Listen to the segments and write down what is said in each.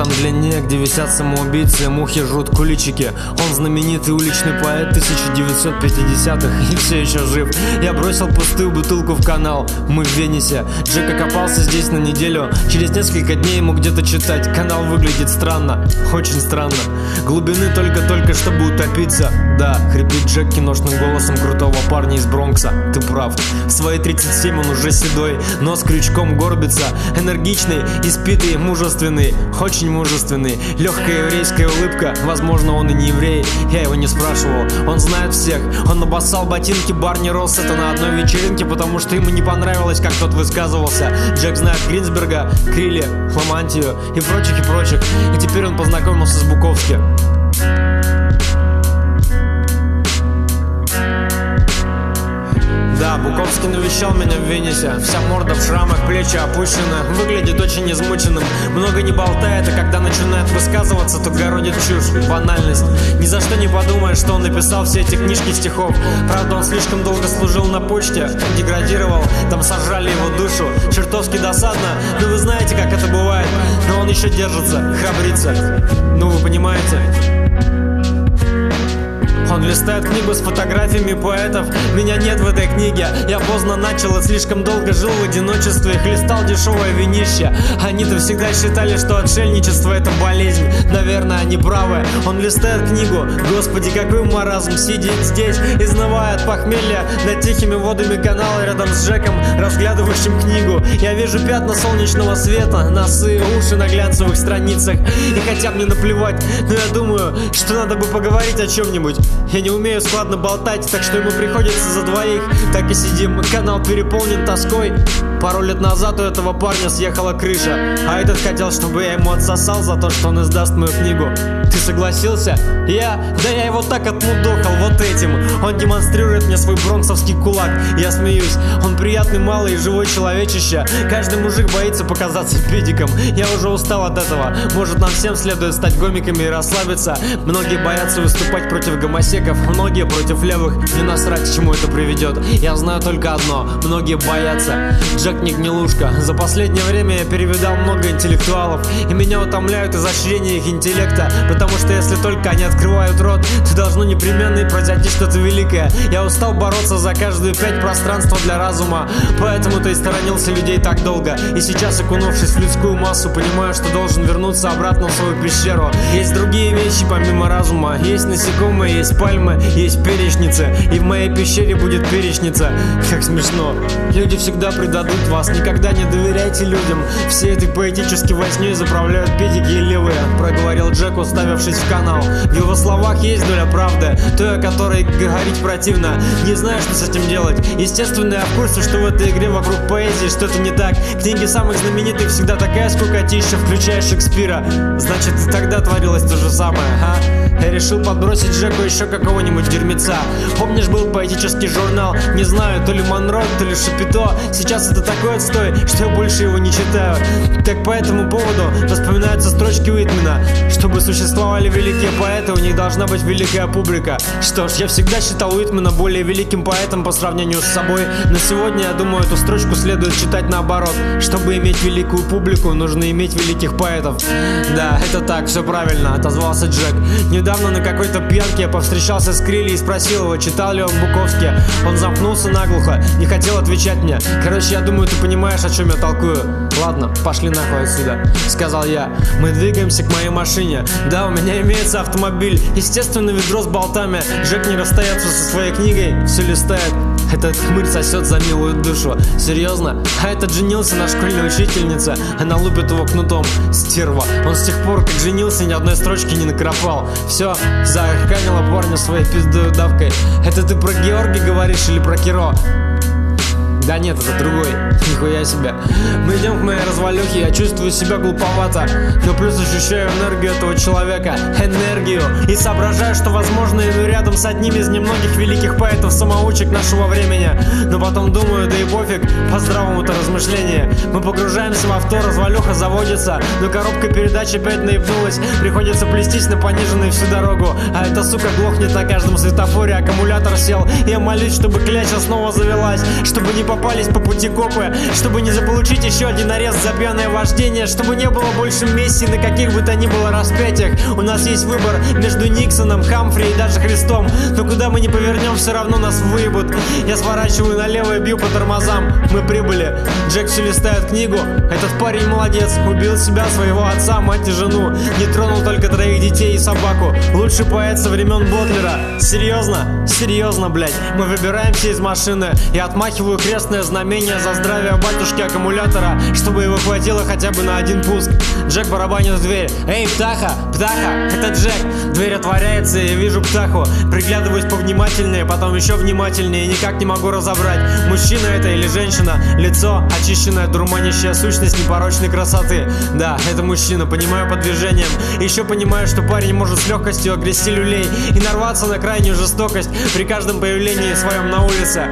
там длиннее, где висят самоубийцы, мухи жрут куличики. Он знаменитый уличный поэт 1950-х и все еще жив. Я бросил пустую бутылку в канал, мы в Венесе. Джек окопался здесь на неделю, через несколько дней ему где-то читать. Канал выглядит странно, очень странно. Глубины только-только, чтобы утопиться. Да, хрипит Джек киношным голосом крутого парня из Бронкса. Ты прав. В свои 37 он уже седой, нос крючком горбится. Энергичный, испитый, мужественный, очень мужественный. Легкая еврейская улыбка, возможно, он и не еврей. Я его не спрашивал. Он знает всех. Он набоссал ботинки Барни Россета на одной вечеринке, потому что ему не понравилось, как тот высказывался. Джек знает Гринсберга, Крилли, Фламантию и прочих и прочих. И теперь он познакомился с Буковским. Да, Буковский навещал меня в Венесе Вся морда в шрамах, плечи опущены. Выглядит очень измученным. Много не болтает, а когда начинает высказываться То городит чушь, банальность. Ни за что не подумаешь, что он написал все эти книжки стихов. Правда, он слишком долго служил на почте Деградировал, там сожрали его душу. Чертовски досадно, но вы знаете, как это бывает. Но он еще держится, храбрится. Ну, вы понимаете он листает книгу с фотографиями поэтов. Меня нет в этой книге. Я поздно начал и слишком долго жил в одиночестве. Хлестал дешевое винище. Они-то всегда считали, что отшельничество это болезнь. Наверное, они правы. Он листает книгу. Господи, какой маразм! Сидит здесь, изнывая от похмелья Над тихими водами канала рядом с Джеком Разглядывающим книгу. Я вижу пятна солнечного света Носы, уши на глянцевых страницах. И хотя мне наплевать Но я думаю, что надо бы поговорить о чем-нибудь я не умею складно болтать, так что ему приходится за двоих. Так и сидим, канал переполнен тоской Пару лет назад у этого парня съехала крыша А этот хотел, чтобы я ему отсосал за то, что он издаст мою книгу. Ты согласился? Я? Да я его так отмудохал вот этим. Он демонстрирует мне свой бронксовский кулак. Я смеюсь, он приятный малый и живой человечище. Каждый мужик боится показаться педиком. Я уже устал от этого. Может нам всем следует стать гомиками и расслабиться? Многие боятся выступать против гомосеков Многие против левых. Не насрать, к чему это приведет. Я знаю только одно. Многие боятся Джек не гнилушка. За последнее время я перевидал много интеллектуалов. И меня утомляют изощрения их интеллекта. Потому что если только они открывают рот То должно непременно и произойти что-то великое. Я устал бороться за каждую пять пространства для разума. Поэтому-то и сторонился людей так долго. И сейчас, окунувшись в людскую массу Понимаю, что должен вернуться обратно в свою пещеру. Есть другие вещи помимо разума. Есть насекомые, есть пальмы, есть перечницы. И в моей пещере будет перечница. Как смешно. Люди всегда предадут вас. Никогда не доверяйте людям. Все этой поэтической возней заправляют педики и левые Проговорил Джек, уставившись в канал. В его словах есть доля правды Той, о которой говорить противно. Не знаю, что с этим делать. Естественно, я в курсе, что в этой игре вокруг поэзии что-то не так. Книги самых знаменитых всегда такая скукотища Включая Шекспира. Значит, тогда творилось то же самое, а? Я решил подбросить Джеку еще какого-нибудь дерьмеца. Помнишь, был поэтический журнал? Не знаю, то ли Монро, то ли Шапито. Сейчас это такой отстой, что я больше его не читаю. Так по этому поводу вспоминаются строчки Уитмена. Чтобы существовали великие поэты, у них должна быть великая публика. Что ж, я всегда считал Уитмена более великим поэтом по сравнению с собой. Но сегодня, я думаю, эту строчку следует читать наоборот. Чтобы иметь великую публику, нужно иметь великих поэтов. Да, это так, все правильно, отозвался Джек. Недавно на какой-то пьянке я повстречался с Крилли и спросил его, читал ли он Буковский Он замкнулся наглухо, не хотел отвечать мне. Короче, я думаю, ты понимаешь, о чем я толкую. Ладно, пошли нахуй отсюда Сказал я. Мы двигаемся к моей машине. Да, у меня имеется автомобиль. Естественно, ведро с болтами. Джек не расстается со своей книгой. Все листает. Этот хмырь сосет за милую душу. Серьезно? А этот женился на школьной учительнице. Она лупит его кнутом. Стерва. Он с тех пор, как женился, ни одной строчки не накропал. Все, заорканила парня своей пиздой давкой. Это ты про Георгия говоришь или про Киро? Да нет, это другой. Нихуя себе. Мы идем к моей развалюхе, я чувствую себя глуповато. Но плюс ощущаю энергию этого человека. Энергию. И соображаю, что возможно иду рядом с одним из немногих великих поэтов-самоучек нашего времени. Но потом думаю, да и пофиг, по здравому-то размышлению. Мы погружаемся в авто, развалюха заводится. Но коробка передач опять наебнулась. Приходится плестись на пониженной всю дорогу. А эта сука глохнет на каждом светофоре, аккумулятор сел. Я молюсь, чтобы кляча снова завелась. Чтобы не попасть попались по пути копы Чтобы не заполучить еще один арест за пьяное вождение Чтобы не было больше Месси на каких бы то ни было распятиях. У нас есть выбор между Никсоном, Хамфри и даже Христом. Но куда мы не повернем, все равно нас выебут Я сворачиваю налево и бью по тормозам. Мы прибыли. Джек все листает книгу. Этот парень молодец. Убил себя, своего отца, мать и жену. Не тронул только троих детей и собаку. Лучший поэт со времен Ботлера. Серьезно? Серьезно, блядь. Мы выбираемся из машины. И отмахиваю крестное знамение за здравие батюшки аккумулятора Чтобы его хватило хотя бы на один пуск. Джек барабанит в дверь. Эй, птаха, птаха, это Джек! Дверь отворяется и я вижу птаху. Приглядываюсь повнимательнее, потом еще внимательнее И никак не могу разобрать. Мужчина это или женщина? Лицо, очищенная, дурманящая сущность непорочной красоты. Да, это мужчина, понимаю по движениям. Еще понимаю, что парень может с легкостью огрести люлей И нарваться на крайнюю жестокость При каждом появлении своем на улице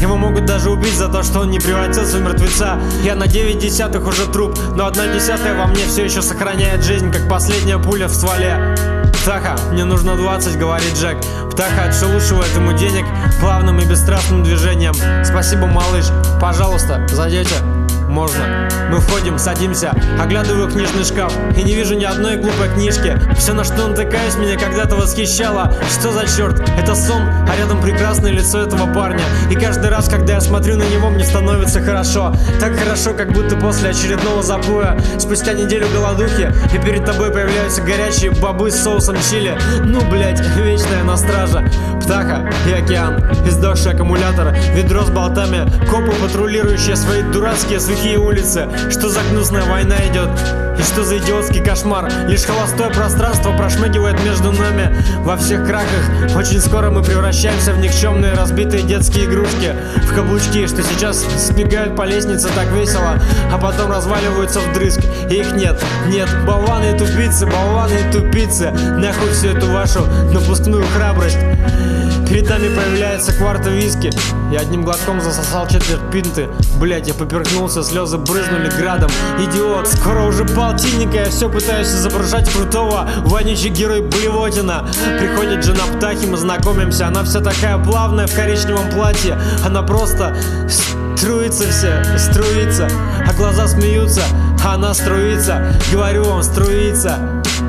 его могут даже убить за то, что он не превратился в мертвеца. Я на 9 десятых уже труп, но одна десятая во мне все еще сохраняет жизнь, как последняя пуля в стволе. Птаха, мне нужно 20, говорит Джек. Птаха отшелушивает ему денег плавным и бесстрастным движением. Спасибо, малыш. Пожалуйста, зайдете? Можно. Мы входим, садимся, оглядываю книжный шкаф и не вижу ни одной глупой книжки. Все, на что натыкаюсь, меня когда-то восхищало. Что за черт? Это сон, а рядом прекрасное лицо этого парня. И каждый раз, когда я смотрю на него, мне становится хорошо. Так хорошо, как будто после очередного запоя, спустя неделю голодухи, и перед тобой появляются горячие бобы с соусом чили. Ну, блять, вечная на страже. Птаха и океан, издохший аккумулятор, ведро с болтами, копы, патрулирующие свои дурацкие сухие улицы. Что за гнусная война идет? И что за идиотский кошмар? Лишь холостое пространство прошмыгивает между нами во всех краках. Очень скоро мы превращаемся в никчемные разбитые детские игрушки, в каблучки, что сейчас сбегают по лестнице так весело, а потом разваливаются вдрызг. И их нет, нет, болваны и тупицы, болваны и тупицы. Нахуй всю эту вашу напускную храбрость. Перед нами появляется кварта виски. Я одним глотком засосал четверть пинты. Блять, я поперхнулся, слезы брызнули градом. Идиот, скоро уже полтинника, я все пытаюсь изображать крутого. Вонючий герой Блевотина. Приходит жена Птахи, мы знакомимся. Она вся такая плавная в коричневом платье. Она просто струится все, струится. А глаза смеются, а она струится. Говорю вам, струится.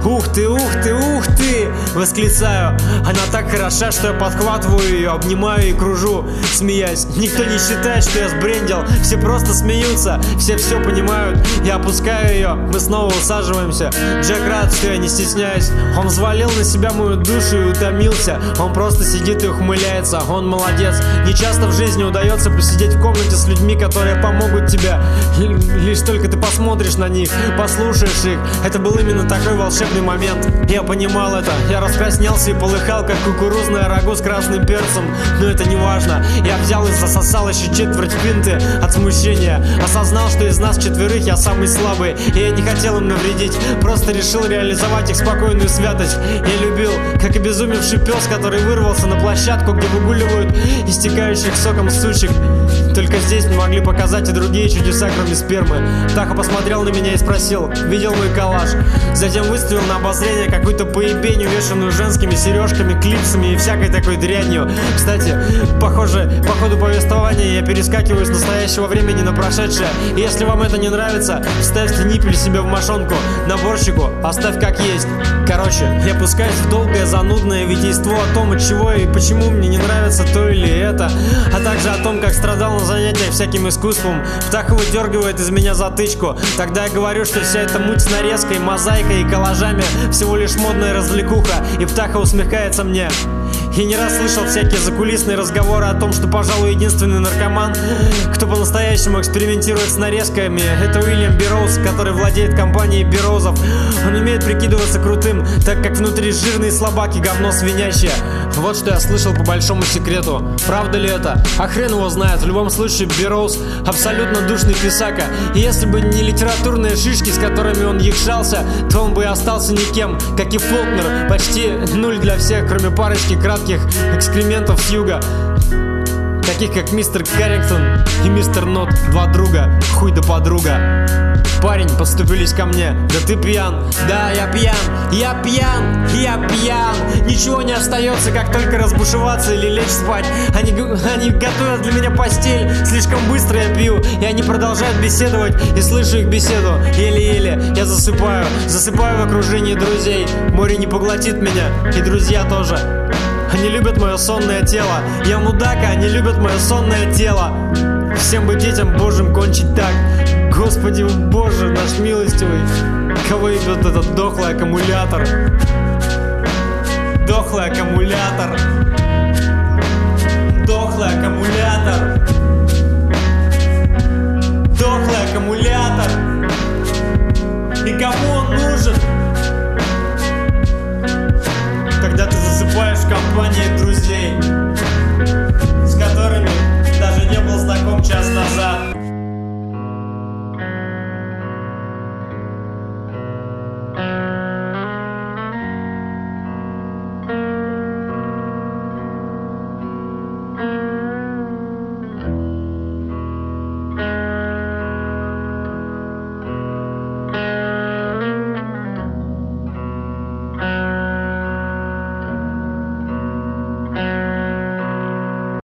Ух ты, ух ты, ух ты! Восклицаю. Она так хороша, что я подхватываю ее, обнимаю и кружу, смеясь. Никто не считает, что я сбрендил. Все просто смеются, все все понимают. Я опускаю ее, мы снова усаживаемся. Джек рад, что я не стесняюсь. Он взвалил на себя мою душу и утомился. Он просто сидит и ухмыляется. Он молодец. Не часто в жизни удается посидеть в комнате с людьми, которые помогут тебе. Лишь только ты посмотришь на них, послушаешь их. Это был именно такой волшебный волшебный момент. Я понимал это, я раскраснелся и полыхал, как кукурузное рагу с красным перцем. Но это не важно, я взял и засосал еще четверть пинты от смущения. Осознал, что из нас четверых я самый слабый. И я не хотел им навредить, просто решил реализовать их спокойную святость. Я любил, как обезумевший пес, который вырвался на площадку, где выгуливают истекающих соком сучек. Только здесь мы могли показать и другие чудеса, кроме спермы. Таха посмотрел на меня и спросил, видел мой коллаж. Затем выставил на обозрение какую-то поебень, увешанную женскими сережками, клипсами и всякой такой дрянью. Кстати, похоже, по ходу повествования я перескакиваю с настоящего времени на прошедшее. И если вам это не нравится, ставьте ниппель себе в мошонку. Наборщику оставь как есть. Короче, я пускаюсь в долгое занудное витейство о том, от чего и почему мне не нравится то или это, а также о том, как страдал на занятиях всяким искусством. Птаха выдергивает из меня затычку. Тогда я говорю, что вся эта муть с нарезкой, мозаикой и коллажами всего лишь модная развлекуха. И Птаха усмехается мне. Я не раз слышал всякие закулисные разговоры о том, что, пожалуй, единственный наркоман, кто по-настоящему экспериментирует с нарезками, это Уильям Бероуз, который владеет компанией Бероузов. Он умеет прикидываться крутым, так как внутри жирные слабаки говно свинячье. Вот что я слышал по большому секрету. Правда ли это? А хрен его знает. В любом случае, Бероуз абсолютно душный писака. И если бы не литературные шишки, с которыми он якшался, то он бы и остался никем, как и Фолкнер. Почти нуль для всех, кроме парочки кратких экскрементов с юга таких как мистер Каррингтон и мистер Нот, два друга, хуй да подруга. Парень, подступились ко мне, да ты пьян, да я пьян, я пьян, я пьян, ничего не остается, как только разбушеваться или лечь спать. Они, они готовят для меня постель, слишком быстро я пью, и они продолжают беседовать, и слышу их беседу. Еле-еле я засыпаю, засыпаю в окружении друзей. Море не поглотит меня, и друзья тоже. Они любят мое сонное тело. Я мудак, а они любят мое сонное тело. Всем бы детям Божьим кончить так. Господи Боже, наш милостивый. Кого идет этот дохлый аккумулятор? Дохлый аккумулятор. Дохлый аккумулятор.